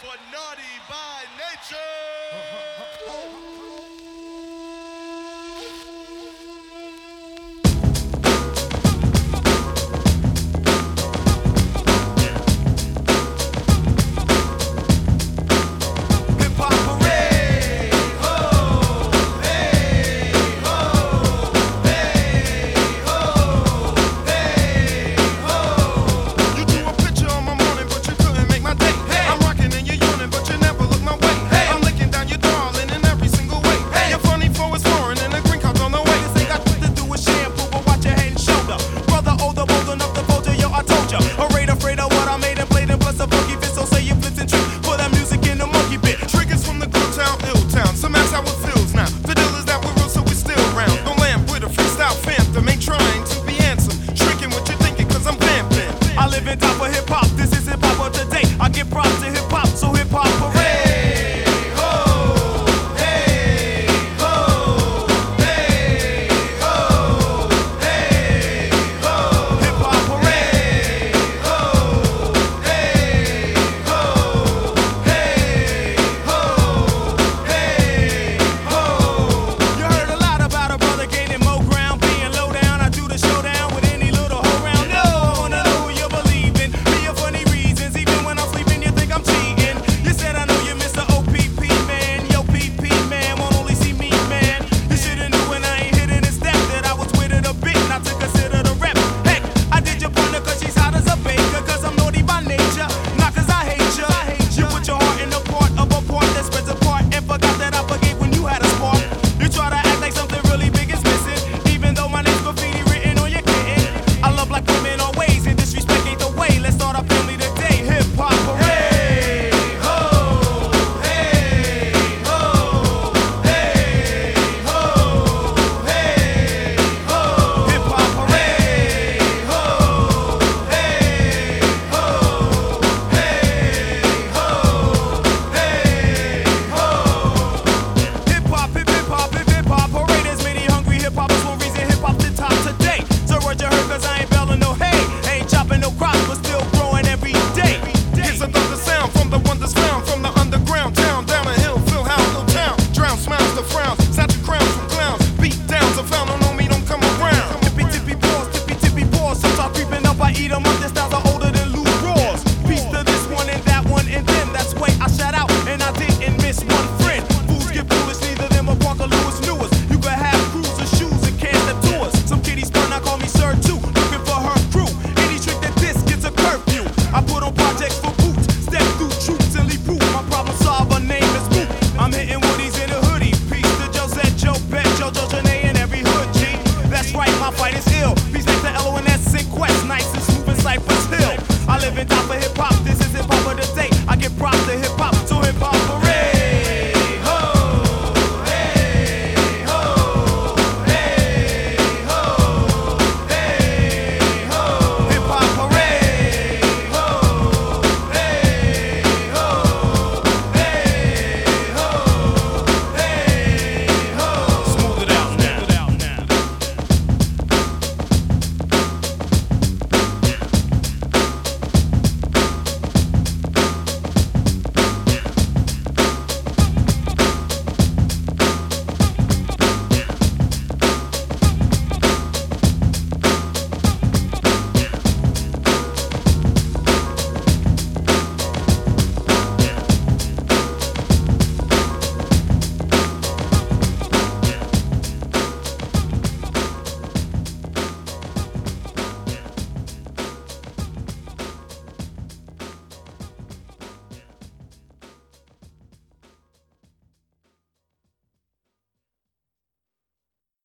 for Naughty by Nature. top of hip hop. This is hip hop of today. I give props to hip hop. fight is ill